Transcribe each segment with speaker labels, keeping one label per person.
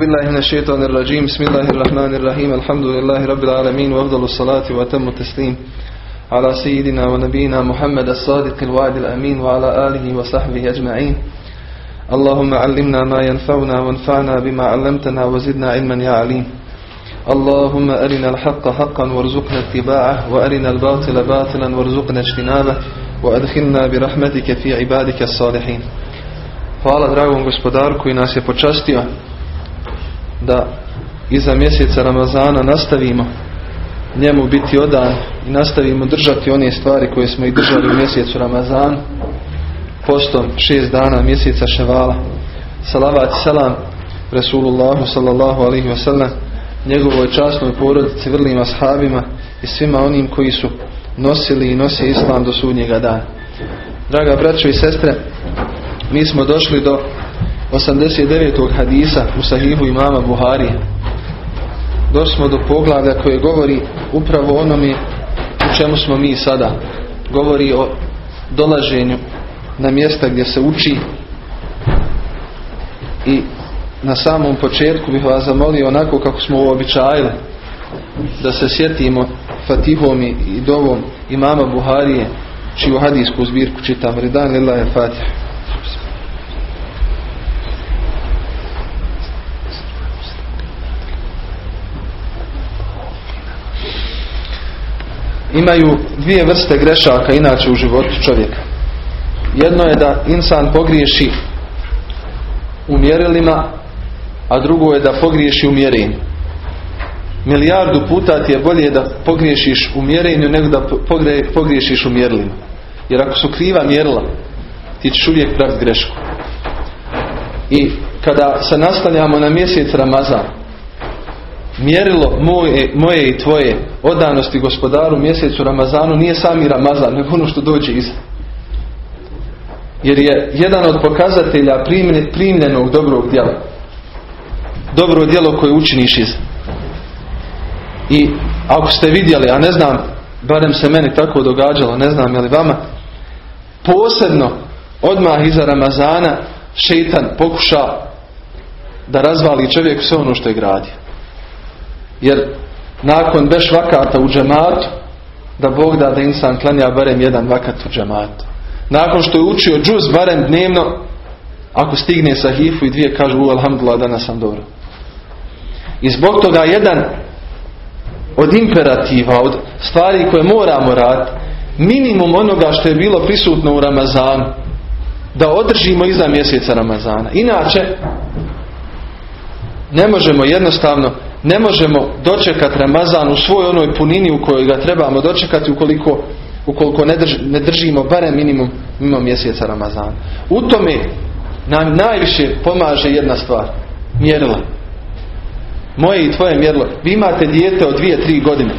Speaker 1: بالله من الشيطان الرجيم. بسم الله الرحمن الرحيم. الحمد لله رب العالمين وأفضل الصلاة وأتم التسليم على سيدنا ونبينا محمد الصادق الوعد الأمين وعلى آله وصحبه أجمعين. اللهم علمنا ما ينفعنا وانفعنا بما علمتنا وزدنا علما يا عليم. اللهم أرنا الحق حقا وارزقنا اتباعه وأرنا الباطل باطلا وارزقنا اجتنابه وأدخلنا برحمتك في عبادك الصالحين. Hvala dragom gospodaru koji nas je počastio. Da iza mjeseca Ramazana nastavimo njemu biti odan i nastavimo držati one stvari koje smo i držali u mjesecu Ramazan postom šest dana mjeseca Ševala. Salavat i salam Resulullahu sallallahu alaihi wa sallam njegovoj časnoj porodici vrlim ashabima i svima onim koji su nosili i nose islam do sudnjega dana. Draga braćo i sestre mi smo došli do 89. hadisa u sahihu imama Buhari. Došli smo do poglavlja koje govori upravo onome u čemu smo mi sada. Govori o dolaženju na mjesta gdje se uči. I na samom početku bih vas zamolio onako kako smo uobičajili da se sjetimo Fatihom i dovom imama Buharije čiju hadijsku zbirku čitam. Ridan lillahi Fatih imaju dvije vrste grešaka inače u životu čovjeka. Jedno je da insan pogriješi u mjerilima, a drugo je da pogriješi u mjerenju. Milijardu puta ti je bolje da pogriješiš u mjerenju nego da pogriješiš u mjerilima. Jer ako su kriva mjerila, ti ćeš uvijek praviti grešku. I kada se nastavljamo na mjesec Ramazan, mjerilo moje, moje i tvoje odanosti gospodaru mjesecu Ramazanu nije sami Ramazan, nego ono što dođe iz. Jer je jedan od pokazatelja primljenog dobrog djela. Dobro djelo koje učiniš iz. I ako ste vidjeli, a ne znam, barem se meni tako događalo, ne znam je li vama, posebno odmah iza Ramazana šeitan pokuša da razvali čovjek sve ono što je gradio. Jer nakon beš vakata u džematu, da Bog da da insan klanja barem jedan vakat u džematu. Nakon što je učio džuz barem dnevno, ako stigne sa hifu i dvije kažu u alhamdulillah danas sam dobro. I zbog toga jedan od imperativa, od stvari koje moramo raditi, minimum onoga što je bilo prisutno u Ramazanu, da održimo iza mjeseca Ramazana. Inače, ne možemo jednostavno ne možemo dočekati Ramazan u svoj onoj punini u kojoj ga trebamo dočekati ukoliko, ukoliko ne, ne držimo barem minimum mimo mjeseca Ramazana. U tome nam najviše pomaže jedna stvar. Mjerila. Moje i tvoje mjerilo. Vi imate dijete od dvije, tri godine.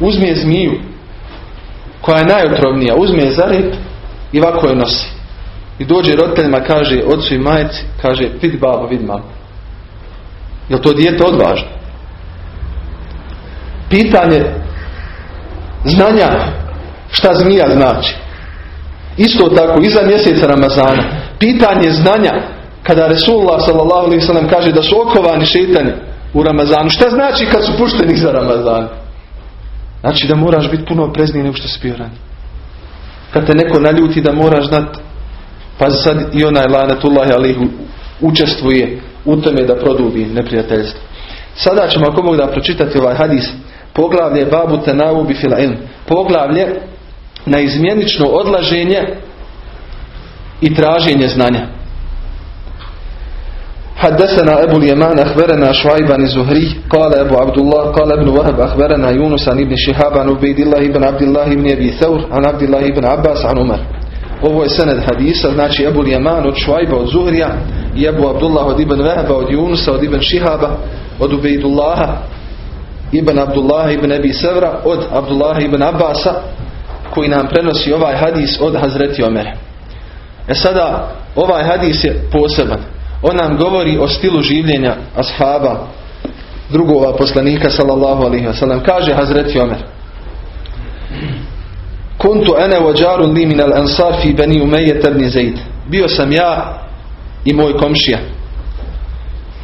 Speaker 1: Uzme zmiju koja je najotrovnija. Uzme je i ovako je nosi. I dođe roditeljima kaže ocu i majci, kaže vidi babo, vidi mamo. Je to dijete odvažno? Pitanje znanja šta zmija znači. Isto tako, iza mjeseca Ramazana. Pitanje znanja kada Resulullah s.a.v. kaže da su okovani šetani u Ramazanu. Šta znači kad su pušteni za Ramazan? Znači da moraš biti puno prezniji nego što si bio ranije. Kad te neko naljuti da moraš znati pa sad i onaj lanatullahi alihu učestvuje u tome da produbi neprijateljstvo. Sada ćemo ako mogu da pročitati ovaj hadis poglavlje babu tenaubi fil ilm. Poglavlje na izmjenično odlaženje i traženje znanja. حدثنا أبو اليمان أخبرنا شعيب بن زهري قال أبو عبد الله قال ابن وهب أخبرنا يونس عن ابن شهاب عن عبيد الله بن عبد الله بن أبي ثور عن عبد الله بن عباس عن عمر ovo je sened hadisa, znači Ebu Ljeman od Švajba od Zuhrija i Ebu Abdullah od Ibn Vehba od Junusa od Ibn Šihaba od Ubejdullaha Ibn Abdullaha Ibn Ebi Sevra od Abdullaha Ibn Abbasa koji nam prenosi ovaj hadis od Hazreti Omere. E sada, ovaj hadis je poseban. On nam govori o stilu življenja ashaba drugova poslanika sallallahu alaihi wa sallam. Kaže Hazreti Omer Kuntu ene vođarun li min al ansar fi bani umeje tabni zaid. Bio sam ja i moj komšija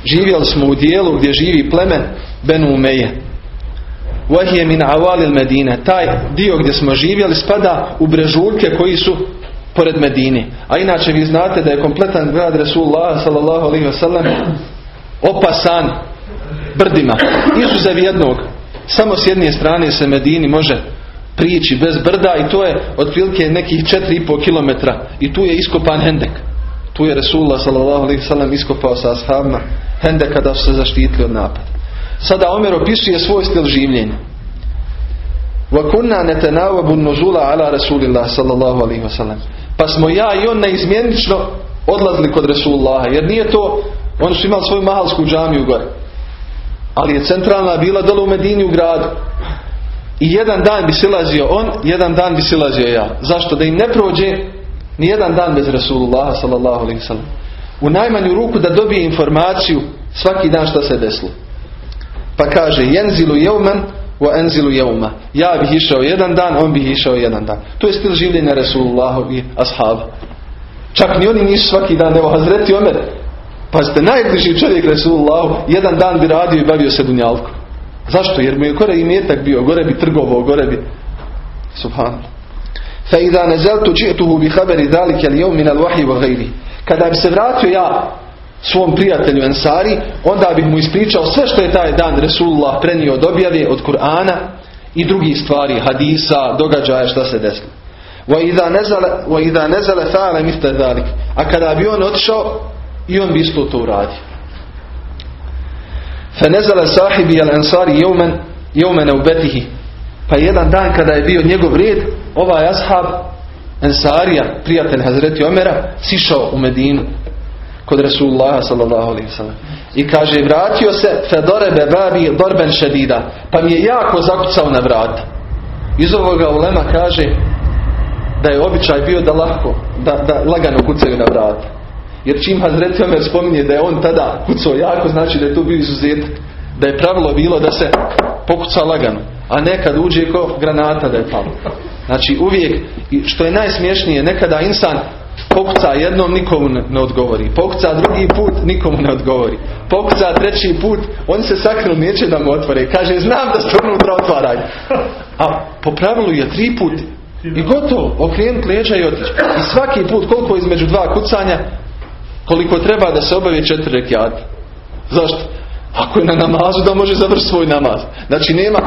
Speaker 1: živjeli smo u dijelu gdje živi plemen Benu Umeje. Vahije min avalil Medine. Taj dio gdje smo živjeli spada u brežuljke koji su pored Medine. A inače vi znate da je kompletan grad Resulullah sallallahu alaihi opasan brdima. Izuzev jednog. Samo s jedne strane se Medini može prići bez brda i to je otprilike nekih 4,5 km i tu je iskopan hendek. Tu je Resulullah sallallahu alaihi wasallam iskopao sa ashabima hendek kada su se zaštitili od napada. Sada Omer opisuje svoj stil življenja. وَكُنَّا نَتَنَاوَبُ النُّزُولَ عَلَى رَسُولِ اللَّهِ sallallahu alaihi wasallam. Pa smo ja i on neizmjenično odlazili kod Resulullaha. Jer nije to, oni su imali svoju mahalsku džamiju gore. Ali je centralna bila dole u Medini u gradu. I jedan dan bi silazio on, jedan dan bi silazio ja. Zašto? Da im ne prođe ni jedan dan bez Resulullaha sallallahu alaihi wasallam. U najmanju ruku da dobije informaciju svaki dan što se desilo. Pa kaže, jenzilu jeuman wa enzilu jeuma. Ja bih išao jedan dan, on bih išao jedan dan. To je stil življenja Resulullahu i ashaba. Čak ni oni nisu svaki dan, evo Hazreti Omer, pazite, najbliži čovjek Resulullahu, jedan dan bi radio i bavio se dunjalkom. Zašto? Jer mu je gore i metak bio, gore bi trgovao, gore bi... Subhanallah فإذا نزلت جئته بخبر ذلك اليوم من الوحي وغيره kada bi se vratio ja svom prijatelju Ensari onda bih mu ispričao sve što je taj dan Resulullah prenio od objave od Kur'ana i drugih stvari hadisa, događaja šta se desilo وَإِذَا نَزَلَ فَعَلَ مِثْتَ ذَلِكَ a kada bi on otišao i on bi isto to uradio فَنَزَلَ صَاحِبِيَ الْأَنصَارِ يَوْمًا يَوْمًا أُبَتِهِ pa jedan dan kada je bio njegov red ovaj ashab Ensarija, prijatelj Hazreti Omera, sišao u Medinu kod Rasulullah sallallahu alaihi sallam. I kaže, vratio se Fedorebe babi borben šedida. Pa mi je jako zakucao na vrata. Iz ovoga ulema kaže da je običaj bio da lako, da, da lagano kucaju na vrata. Jer čim Hazreti Omer spominje da je on tada kucao jako, znači da je to bio izuzetak. Da je pravilo bilo da se pokuca lagano. A nekad uđe ko granata da je palo. Znači uvijek, što je najsmješnije, nekada insan pokuca jednom nikomu ne odgovori. Pokuca drugi put nikomu ne odgovori. Pokuca treći put, oni se sakriju, neće da mu otvore. Kaže, znam da ste unutra otvaraju. A po pravilu je tri put. I gotovo, okrenut leđa i otići. I svaki put, koliko između dva kucanja, koliko treba da se obave četiri rekiata. Zašto? Ako je na namazu, da može završiti svoj namaz. Znači nema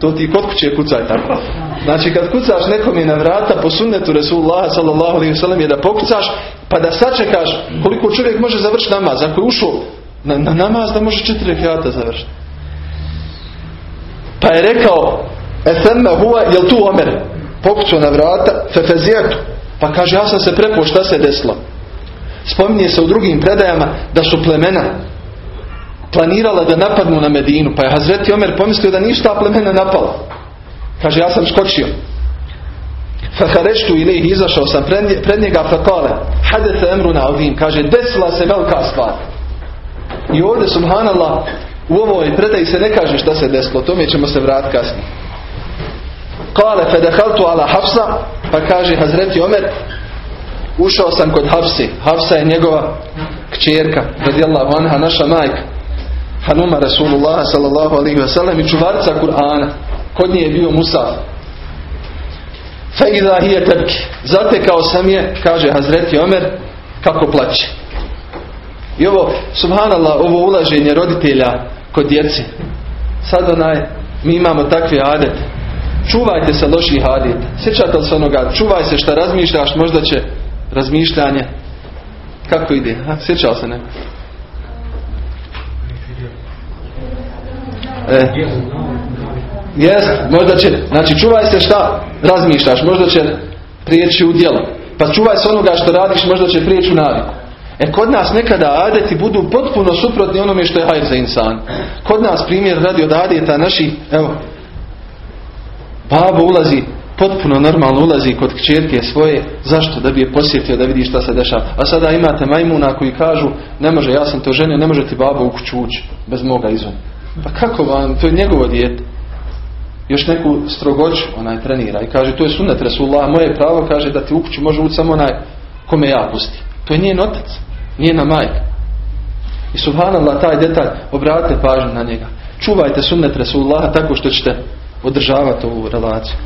Speaker 1: to ti kod kuće kucaj tako. Znači kad kucaš nekom je na vrata po sunnetu Resulullah sallallahu alaihi wasallam je da pokucaš pa da sačekaš koliko čovjek može završiti namaz. Ako je ušao na, na namaz da može četiri rekiata završiti. Pa je rekao Efemme huwa jel tu Omer pokucao na vrata fefezijetu. Pa kaže ja sam se prepao šta se desilo. Spominje se u drugim predajama da su plemena planirala da napadnu na Medinu. Pa je Hazreti Omer pomislio da ništa ta plemena napala. Kaže, ja sam skočio. Fahareštu ili izašao sam pred njega fakale. Hadete emru na ovim. Kaže, desila se velika stvar. I ovdje, subhanallah, u ovoj predaji se ne kaže šta se desilo. Tome ćemo se vratiti kasnije. Kale fedehaltu ala Hafsa. Pa kaže Hazreti Omer, ušao sam kod Hafsi. Hafsa je njegova kćerka, radijallahu anha, naša majka. Hanuma Rasulullah sallallahu alaihi wa sallam i čuvarca Kur'ana. Kod nje je bio Musa. Fe idha hije tebki. Zatekao sam je, kaže Hazreti Omer, kako plaće. I ovo, subhanallah, ovo ulaženje roditelja kod djeci. Sad onaj, mi imamo takve adete. Čuvajte se loših adeta. Sjećate li se onoga? Čuvaj se šta razmišljaš, možda će razmišljanje. Kako ide? Ha? Sjećao se neko? E, jest, možda će, znači čuvaj se šta razmišljaš, možda će prijeći u djelo. Pa čuvaj se onoga što radiš, možda će prijeći u naviku. E kod nas nekada adeti budu potpuno suprotni onome što je hajr za insan. Kod nas primjer radi od adeta naši, evo, babo ulazi, potpuno normalno ulazi kod kćerke svoje, zašto? Da bi je posjetio, da vidi šta se dešava. A sada imate majmuna koji kažu, ne može, ja sam to ženio, ne može ti babo u kuću ući, bez moga izuma. Pa kako vam, to je njegovo dijete. Još neku strogoću onaj trenira i kaže to je sunet Resulullah, moje pravo kaže da ti u može ući samo onaj kome ja pusti. To je njen otac, njena majka. I subhanallah taj detalj, obratite pažnju na njega. Čuvajte sunnet Resulullaha tako što ćete održavati ovu relaciju.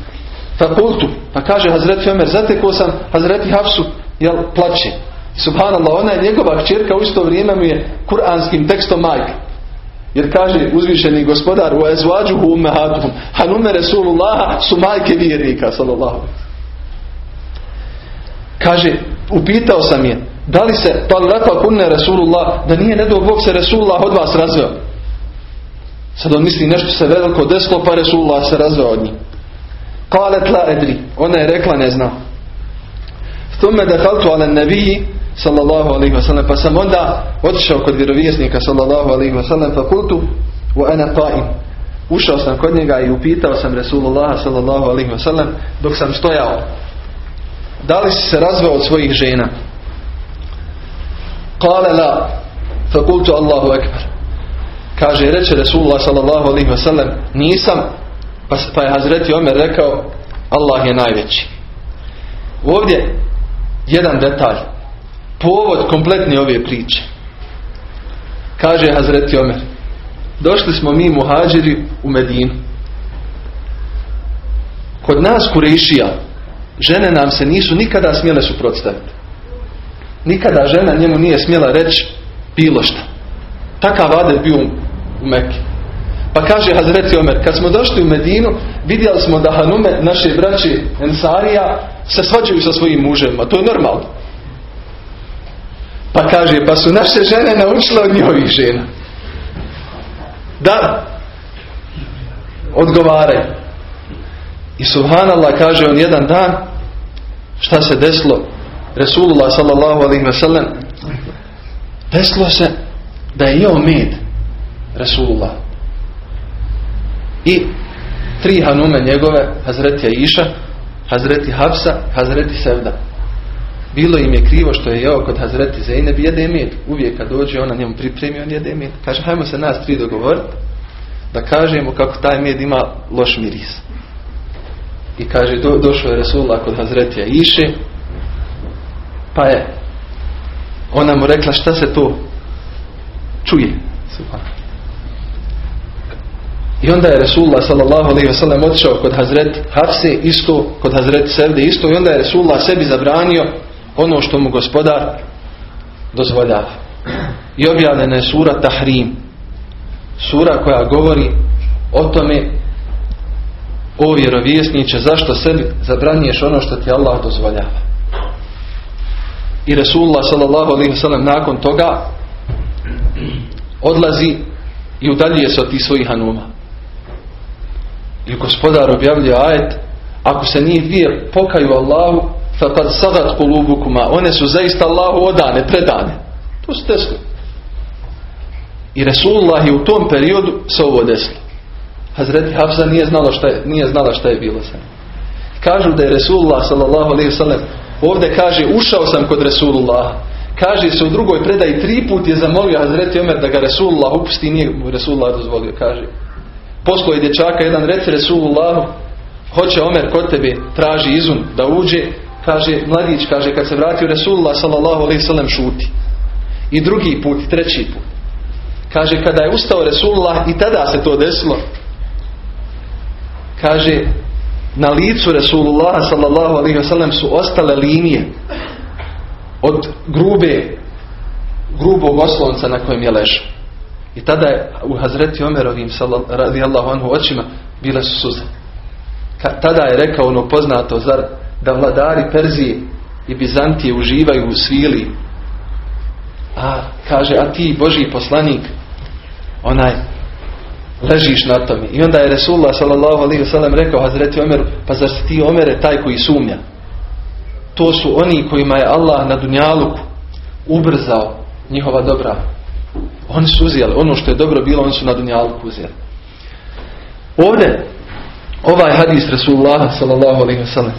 Speaker 1: Fakultu, pa kaže Hazreti Omer, zatekao sam Hazreti Hafsu, jel, plaće. Subhanallah, ona je njegova kćerka u isto vrijeme mu je kuranskim tekstom majka. Jer kaže uzvišeni gospodar u ezvađuhu ummehatuhum hanume Resulullaha su majke vjernika sallallahu Kaže, upitao sam je da li se talaka kunne Resulullah da nije nedo Bog se Resulullah od vas razveo. Sad on misli nešto se veliko desilo pa Resulullah se razveo od njih. Kalet la edri. Ona je rekla ne zna. Thumme dehaltu ala nebiji sallallahu alaihi wa sallam. Pa sam onda otišao kod vjerovjesnika sallallahu alaihi wa sallam pa kultu wa ana ta'im. Ušao sam kod njega i upitao sam Resulullah sallallahu alaihi wa sallam dok sam stojao. Da li si se razveo od svojih žena? Kale la. Fakultu Allahu akbar. Kaže, reče Resulullah sallallahu alaihi wa sallam, nisam, pa, pa je Hazreti Omer rekao, Allah je najveći. Ovdje jedan detalj. Povod kompletni ove priče. Kaže Hazreti Omer. Došli smo mi muhađiri u Medinu. Kod nas Kurešija žene nam se nisu nikada smjele suprotstaviti. Nikada žena njemu nije smjela reći bilo šta. Takav adel bio u Mekke. Pa kaže Hazreti Omer, kad smo došli u Medinu, vidjeli smo da Hanume, naše braće Ensarija, se svađaju sa svojim muževima. To je normalno. Pa kaže, pa su naše žene naučile od njihovih žena. Da. Odgovaraju. I subhanallah kaže on jedan dan, šta se desilo? Resulullah sallallahu alaihi ve sellem desilo se da je jeo med Resulullah. I tri hanume njegove, Hazreti Aisha, Hazreti Hafsa, Hazreti Sevda. Bilo im je krivo što je jeo kod Hazreti Zeynep jede med. Uvijek kad dođe ona njemu pripremi, on jede med. Kaže, hajmo se nas tri dogovoriti da kažemo kako taj med ima loš miris. I kaže, do, došao je Resulullah kod Hazretija Iše, pa je ona mu rekla šta se to čuje. I onda je Resulullah sallallahu alaihi wa sallam otišao kod Hazret Hafse isto, kod Hazret Sevde isto i onda je Resulullah sebi zabranio ono što mu gospodar dozvoljava. I objavljena je sura Tahrim. Sura koja govori o tome o vjerovjesniče zašto sebi zabranjuješ ono što ti Allah dozvoljava. I Resulullah sallam nakon toga odlazi i udaljuje se od tih svojih hanuma. I gospodar objavljuje ajet ako se njih dvije pokaju Allahu fakad sadat kulubukuma one su zaista Allahu odane, predane. To su. I Resulullah je u tom periodu se ovo desilo. Hazreti Hafsa nije znala šta je, nije znala šta je bilo sa Kažu da je Resulullah sallallahu alaihi sallam ovdje kaže ušao sam kod Resulullah. Kaže se u drugoj predaji tri put je zamolio Hazreti Omer da ga Resulullah upusti nije mu Resulullah dozvolio. Kaže Poslao je dječaka jedan reci Resulullahu hoće Omer kod tebe traži izun da uđe kaže mladić kaže kad se vratio Resulullah sallallahu alaihi sallam šuti. I drugi put, treći put. Kaže kada je ustao Resulullah i tada se to desilo kaže na licu Resulullah sallallahu alaihi wasallam su ostale linije od grube grubog oslonca na kojem je ležao. I tada je u Hazreti Omerovim radijallahu anhu očima bile su suze. tada je rekao ono poznato zar da vladari Perzije i Bizantije uživaju u svili. A kaže, a ti Boži poslanik onaj ležiš na tome. I onda je Resulullah wasallam rekao Hazreti Omeru, pa zar si ti Omere taj koji sumnja? To su oni kojima je Allah na dunjaluku ubrzao njihova dobra. Oni su uzeli, ono što je dobro bilo, oni su na dunjaluku uzeli. Ovdje, ovaj hadis Resulullah wasallam,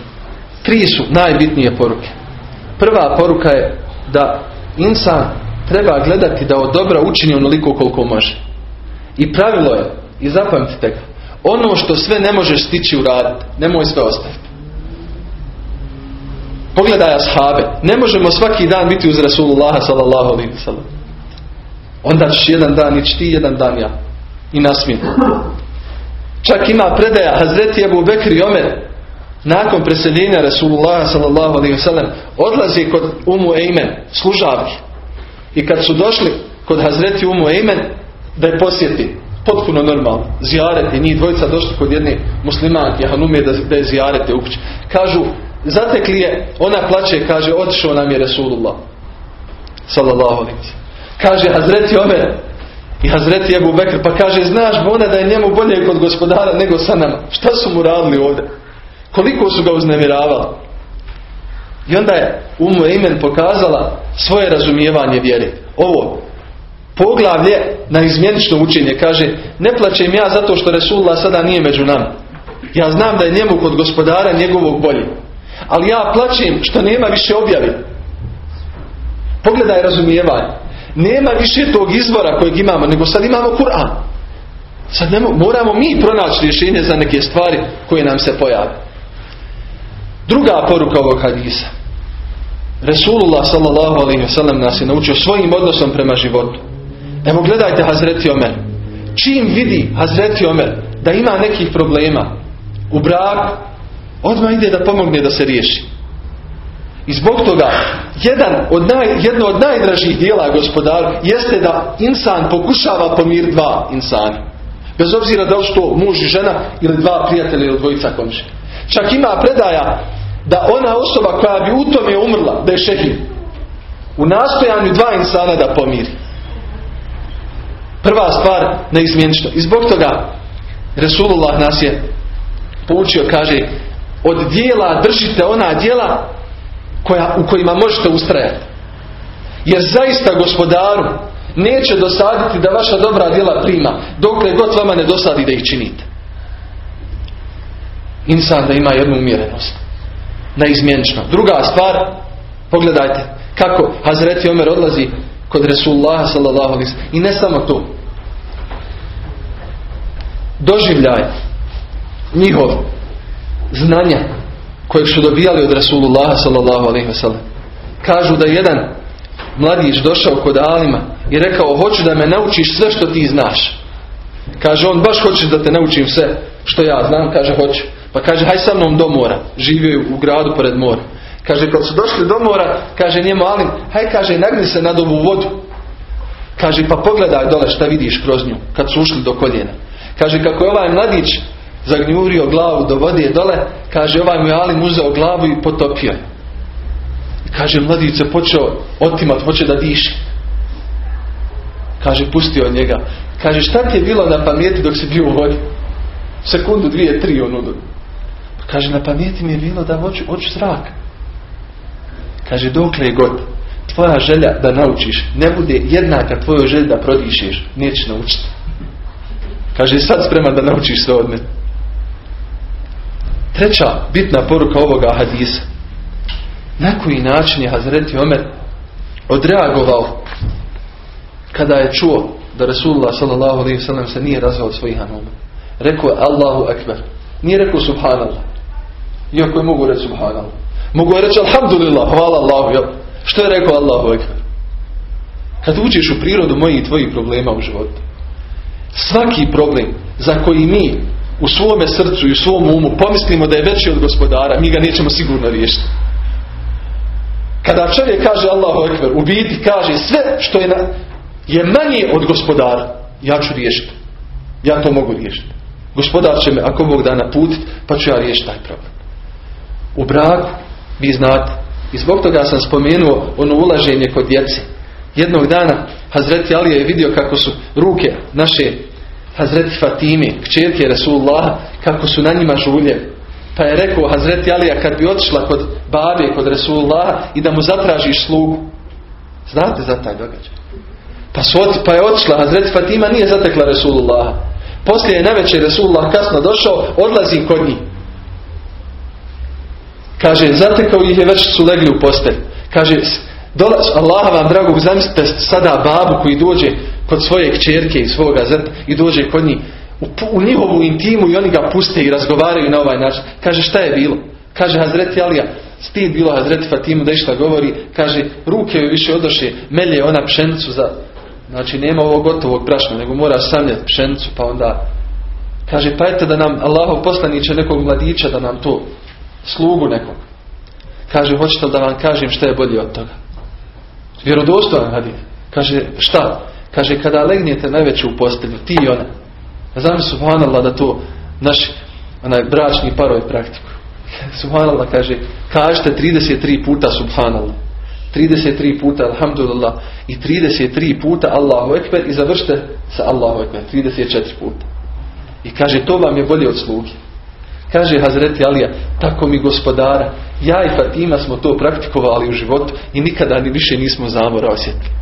Speaker 1: tri su najbitnije poruke. Prva poruka je da insan treba gledati da od dobra učini onoliko koliko može. I pravilo je, i zapamtite ga, ono što sve ne možeš stići uraditi, nemoj sve ostaviti. Pogledaj ashabe. Ne možemo svaki dan biti uz Rasulullah sallallahu alaihi sallam. Onda ćeš jedan dan ići ti, jedan dan ja. I nasmijen. Čak ima predaja Hazreti Ebu Bekri i Omer nakon preseljenja Rasulullah sallallahu alaihi wasallam odlazi kod Umu Ejmen, služavih. I kad su došli kod Hazreti Umu Ejmen da je posjeti, potpuno normalno, zijareti, njih dvojica došli kod jedne muslimanke, Hanume, da, da je zijarete u Kažu, zatekli je, ona plaće, kaže, otišao nam je Rasulullah sallallahu alaihi wasallam. Kaže Hazreti Omer i Hazreti Ebu Bekr, pa kaže, znaš Bona da je njemu bolje kod gospodara nego sa nama. Šta su mu radili ovdje? Koliko su ga uznemiravali? I onda je Umu Imen pokazala svoje razumijevanje vjere. Ovo, poglavlje na izmjenično učenje, kaže, ne plaćem ja zato što Resulullah sada nije među nama. Ja znam da je njemu kod gospodara njegovog bolje. Ali ja plaćem što nema više objavi. Pogledaj razumijevanje. Nema više tog izvora kojeg imamo, nego sad imamo Kur'an. Sad nemo, moramo mi pronaći rješenje za neke stvari koje nam se pojave. Druga poruka ovog hadisa. Resulullah sallallahu alaihi wasallam nas je naučio svojim odnosom prema životu. Evo gledajte Hazreti Omer. Čim vidi Hazreti Omer da ima nekih problema u braku, odmah ide da pomogne da se riješi. I zbog toga jedan od naj, jedno od najdražih dijela gospodaru jeste da insan pokušava pomir dva insana. Bez obzira da li su to muž i žena ili dva prijatelja ili dvojica komši. Čak ima predaja da ona osoba koja bi u tome umrla, da je šehid. U nastojanju dva insana da pomiri. Prva stvar neizmjenično. I zbog toga Resulullah nas je poučio, kaže, od dijela držite ona dijela koja, u kojima možete ustrajati. Jer zaista gospodaru neće dosaditi da vaša dobra djela prima dokle god vama ne dosadi da ih činite. Insan da ima jednu umjerenost. Neizmjenično. Druga stvar, pogledajte kako Hazreti Omer odlazi kod Resulullah sallallahu I ne samo to. Doživljaj njihov znanja kojeg su dobijali od Rasulullah sallallahu alaihi. Kažu da jedan mladić došao kod Alima i rekao hoću da me naučiš sve što ti znaš. Kaže on baš hoćeš da te naučim sve što ja znam, kaže hoću. Pa kaže haj sa mnom do mora. Živio u gradu pored mora. Kaže kad su došli do mora, kaže njemu Alim, haj kaže nagni se nad ovu vodu. Kaže pa pogledaj dole šta vidiš kroz nju kad su ušli do koljena. Kaže kako je ovaj mladić zagnjurio glavu do vode dole, kaže ovaj mu je Alim uzeo glavu i potopio Kaže mladić se počeo otimat, hoće da diši. Kaže pustio njega. Kaže šta ti je bilo na pameti dok si bio u vodi? Sekundu, dvije, tri ono. Kaže na pameti mi je bilo da hoću, hoću zrak. Kaže dokle je god tvoja želja da naučiš ne bude jednaka tvojoj želji da prodišeš, nećeš naučiti. Kaže sad spreman da naučiš sve od mene. Treća bitna poruka ovoga hadisa. Na koji način je Hazreti Omer odreagovao kada je čuo da Rasulullah s.a.v. se nije razvao od svojih hanuma. Rekao je Allahu Ekber. Nije rekao Subhanallah. Iako je mogu reći Subhanallah. Mogu reći Alhamdulillah, hvala Allahu. Jel? Što je rekao Allahu Ekber? Kad uđeš u prirodu mojih i tvojih problema u životu. Svaki problem za koji mi u svome srcu i u svom umu pomislimo da je veći od gospodara, mi ga nećemo sigurno riješiti. Kada čovjek kaže Allahu Ekber, u biti kaže sve što je, na, je manje od gospodara, ja ću riješiti. Ja to mogu riješiti. Gospodar će me, ako Bog da naputiti, pa ću ja riješiti taj problem. U braku, vi znate, i zbog toga sam spomenuo ono ulaženje kod djece. Jednog dana Hazreti Alija je vidio kako su ruke naše Hazreti Fatime, kćerke Rasulullah, kako su na njima žulje. Pa je rekao Hazreti Alija kad bi otišla kod babe, kod Rasulullah i da mu zatražiš slugu. Znate za taj događaj? Pa, su, pa je otišla Hazreti Fatima, nije zatekla Rasulullah. Poslije je navečer Rasulullah kasno došao, odlazi kod njih. Kaže, zatekao ih je već su legli u postelj. Kaže, dolaz, Allah vam dragog, zamislite sada babu koji dođe kod svoje kćerke i svoga zrta i dođe kod njih u, u njihovu intimu i oni ga puste i razgovaraju na ovaj način. Kaže šta je bilo? Kaže Hazreti Alija, stid bilo Hazreti Fatimu da išta govori, kaže ruke joj više odoše, melje ona pšenicu za Znači nema ovog gotovog brašna, nego moraš samljati pšenicu, pa onda kaže pa eto da nam Allahov poslaniće nekog mladića da nam to slugu nekog. Kaže hoćete da vam kažem šta je bolje od toga. Vjerodostojan hadis. Kaže šta? Kaže kada legnete najveće u postelju, ti i ona. Znam subhanallah da to naš onaj bračni parovi praktiku. Subhanallah kaže, kažete 33 puta subhanallah. 33 puta alhamdulillah i 33 puta Allahu ekber i završite sa Allahu ekber 34 puta. I kaže to vam je bolje od slugi. Kaže Hazreti Alija, tako mi gospodara, ja i Fatima smo to praktikovali u životu i nikada ni više nismo zamora osjetili.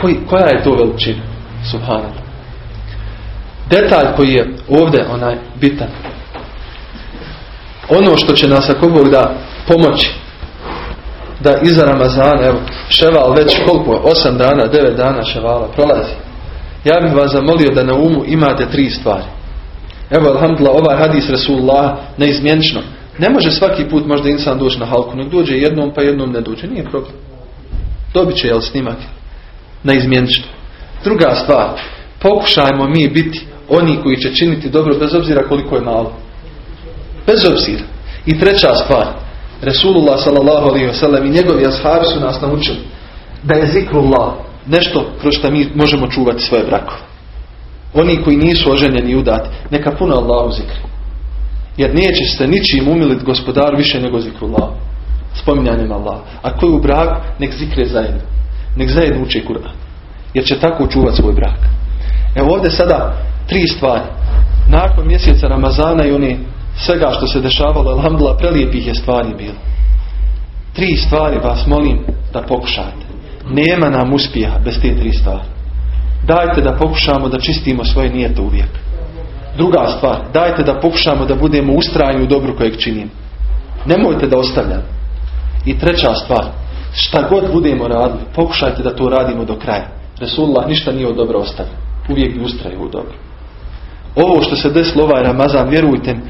Speaker 1: Koji, koja je to veličina? Subhanallah. Detalj koji je ovdje onaj bitan. Ono što će nas ako Bog da pomoći da iza Ramazana, evo, ševal već koliko je, osam dana, devet dana ševala prolazi. Ja bih vas zamolio da na umu imate tri stvari. Evo, alhamdulillah, ovaj hadis Rasulullah neizmjenično. Ne može svaki put možda insan doći na halku, nek dođe jednom pa jednom ne dođe, nije problem. Dobit će, jel, snimak neizmjenično. Druga stvar, pokušajmo mi biti oni koji će činiti dobro bez obzira koliko je malo. Bez obzira. I treća stvar, Resulullah wasallam i njegovi ashabi su nas naučili da je zikrullah nešto kroz što mi možemo čuvati svoje brakove. Oni koji nisu oženjeni i udati, neka puno Allahu zikri. Jer neće se ničim umiliti gospodar više nego zikrullah. Spominjanjem Allah. A koji u braku, nek zikre zajedno. Nek zajedno uče Kur'an. Jer će tako čuvati svoj brak. Evo ovdje sada tri stvari. Nakon mjeseca Ramazana i oni svega što se dešavalo, alhamdulillah, prelijepih je stvari bilo. Tri stvari vas molim da pokušate. Nema nam uspjeha bez te tri stvari. Dajte da pokušamo da čistimo svoje nijete uvijek. Druga stvar, dajte da pokušamo da budemo ustrajni u dobru kojeg činimo. Nemojte da ostavljamo. I treća stvar, šta god budemo radili, pokušajte da to radimo do kraja. Resulullah ništa nije od dobro ostavio. Uvijek bi ustrajio u dobro. Ovo što se desilo ovaj Ramazan, vjerujte mi,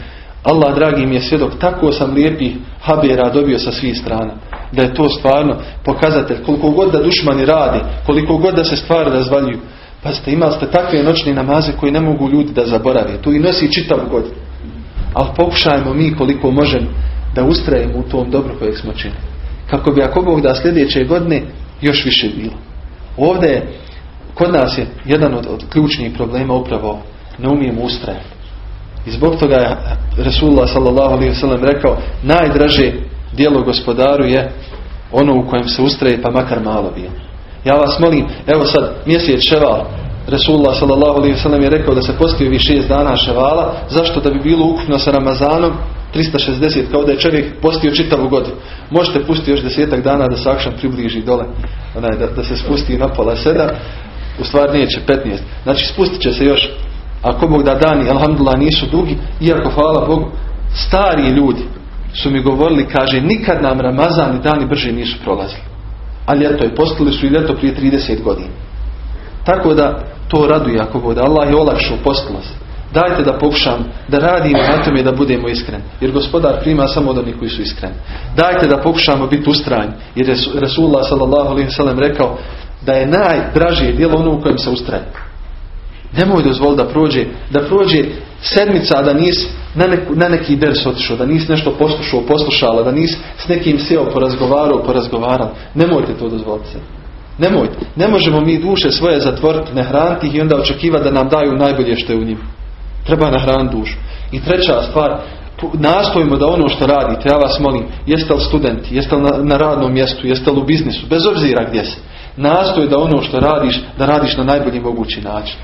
Speaker 1: Allah dragi mi je svjedok, tako sam lijepi habera dobio sa svih strana. Da je to stvarno pokazatelj. Koliko god da dušmani radi, koliko god da se stvari razvaljuju. Pa ste imali ste takve noćne namaze koji ne mogu ljudi da zaborave. Tu i nosi čitav godin. Ali pokušajmo mi koliko možemo da ustrajemo u tom dobro kojeg smo činili. Kako bi ako Bog da sljedeće godine još više bilo. Ovdje kod nas je jedan od, od ključnih problema upravo ne umijemo ustrajati. I zbog toga je Resulullah wasallam rekao najdraže dijelo gospodaru je ono u kojem se ustraje pa makar malo bilo. Ja vas molim, evo sad mjesec ševal, Resulullah wasallam je rekao da se postoji ovih šest dana ševala, zašto da bi bilo ukupno sa Ramazanom 360 kao da je čovjek postio čitavu godinu. Možete pustiti još desetak dana da se akšan približi dole, onaj, da, da se spusti na pola sedam, u stvari neće 15. Znači spustit će se još ako Bog da dani, alhamdulillah, nisu dugi, iako hvala Bogu, stari ljudi su mi govorili, kaže, nikad nam Ramazan i dani brže nisu prolazili. A ljeto je, postali su i ljeto prije 30 godina. Tako da to raduje ako da Allah je olakšao postilost. Dajte da pokušam da radimo na tome da budemo iskreni. Jer gospodar prima samo od onih koji su iskreni. Dajte da pokušamo biti ustrajni. Jer je Resulullah s.a.v. rekao da je najdražije djelo ono u kojem se ustraje. Nemoj dozvoliti da prođe, da prođe sedmica da nis na, neku, na neki ders otišao, da nis nešto poslušao, poslušala, da nis s nekim sjeo, porazgovarao, porazgovarao. Nemojte to dozvoliti se. Nemojte. Ne možemo mi duše svoje zatvoriti, ne hraniti ih i onda očekivati da nam daju najbolje što je u njima. Treba nahraniti dušu. I treća stvar, nastojimo da ono što radite, ja vas molim, jeste li studenti, jeste li na, na radnom mjestu, jeste li u biznisu, bez obzira gdje se, nastoj da ono što radiš, da radiš na najbolji mogući način.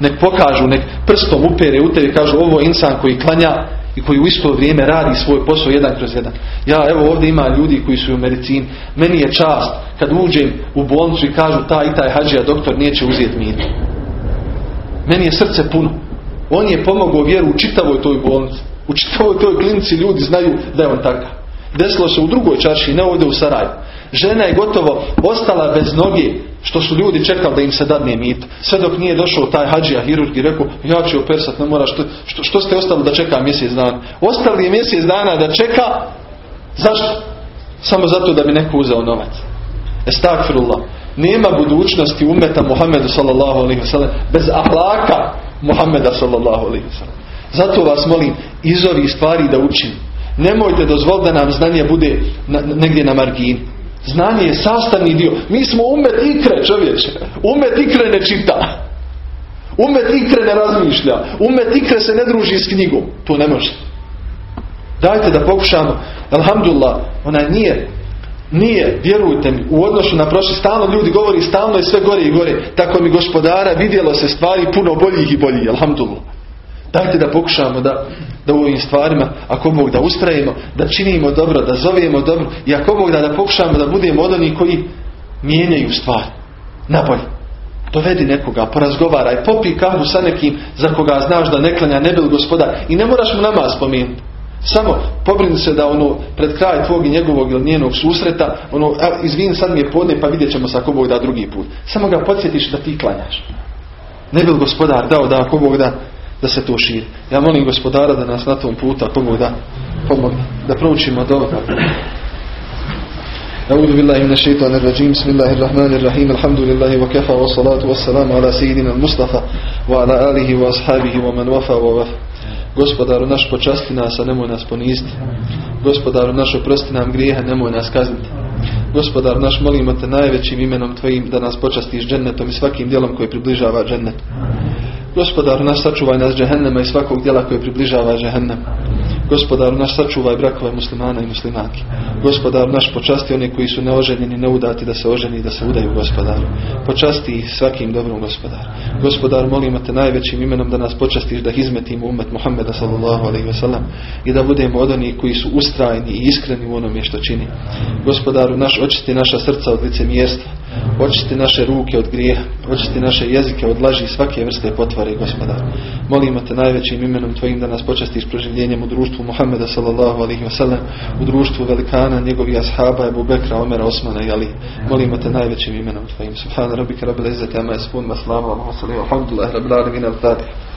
Speaker 1: Nek pokažu, nek prstom upere u tebi kažu ovo insan koji klanja i koji u isto vrijeme radi svoj posao jedan kroz jedan. Ja evo ovdje ima ljudi koji su u medicini. Meni je čast kad uđem u bolnicu i kažu taj i taj hađija doktor neće uzeti mito. Meni je srce puno. On je pomogao vjeru u čitavoj toj bolnici. U čitavoj toj klinici ljudi znaju da je on takav. Desilo se u drugoj čarši, ne ovdje u Saraju. Žena je gotovo ostala bez noge što su ljudi čekali da im se dadne mit. Sve dok nije došao taj hađija hirurg i rekao ja ću opersat, ne mora, što, što, što ste ostali da čeka mjesec dana? Ostali je mjesec dana da čeka, zašto? Samo zato da bi neko uzeo novac. Estakfirullah. nema budućnosti umeta Muhammedu sallallahu alaihi wasallam bez ahlaka Muhammeda sallallahu alaihi wasallam. Zato vas molim iz ovih stvari da učim. Nemojte dozvoliti da nam znanje bude negdje na margini. Znanje je sastavni dio. Mi smo umet ikre čovječe. Umet ikre ne čita. Umet ikre ne razmišlja. Umet ikre se ne druži s knjigom. To ne može. Dajte da pokušamo. Alhamdulillah, ona nije nije, vjerujte mi, u odnosu na prošli stalno ljudi govori stalno je sve gore i gore. Tako mi gospodara vidjelo se stvari puno boljih i boljih. Alhamdulillah. Dajte da pokušamo da, da u ovim stvarima, ako Bog da ustrajemo, da činimo dobro, da zovemo dobro i ako Bog da, da pokušamo da budemo od onih koji mijenjaju stvari. Nabolje. Dovedi nekoga, porazgovaraj, popi kahu sa nekim za koga znaš da ne klanja nebil gospodar i ne moraš mu nama spomenuti. Samo pobrini se da ono pred kraj tvog i njegovog ili njenog susreta, ono, izvin sad mi je podne pa vidjet ćemo se ako Bog da drugi put. Samo ga podsjetiš da ti klanjaš. Ne bil gospodar dao da ako Bog da da se to širi. Ja molim gospodara da nas na tom putu ako Bog da pomogne. Da proučimo dobro. أعوذ بالله من الشيطان الرجيم بسم الله الرحمن الرحيم الحمد لله وكفى والصلاة والسلام على سيدنا المصطفى وعلى آله وأصحابه ومن وفى ووفى Gospodaru naš počasti nas, a nemoj nas poniziti. Gospodaru naš oprosti nam grijeha, nemoj nas kazniti. Gospodar naš molimo te najvećim imenom Tvojim da nas počastiš džennetom i svakim djelom koji približava džennet. Gospodaru naš sačuvaj nas džehennema i svakog djela koji približava džehennem. Gospodaru naš sačuvaj brakove muslimana i muslimanki. Gospodaru naš počasti oni koji su neoženjeni, neudati da se oženi i da se udaju gospodaru. Počasti ih svakim dobrom gospodaru. Gospodar molimo te najvećim imenom da nas počastiš da izmetimo umet Muhammeda sallallahu alaihi wasallam i da budemo od onih koji su ustrajni i iskreni u onome što čini. Gospodaru naš očisti naša srca od licemjerstva. Očisti naše ruke od grijeha. Očisti naše jezike od laži i svake vrste potvore gospodar. Molimo te najvećim imenom tvojim da nas počastiš proživljenjem u društvu Muhammeda sallallahu alaihi wasallam, u društvu velikana njegovih ashaba Ebu Bekra, Omera, Osmana i Ali. Molimo te najvećim imenom tvojim. Subhana rabbika rabbil izzati yasifun, wa rabbil alamin, al-Fatiha.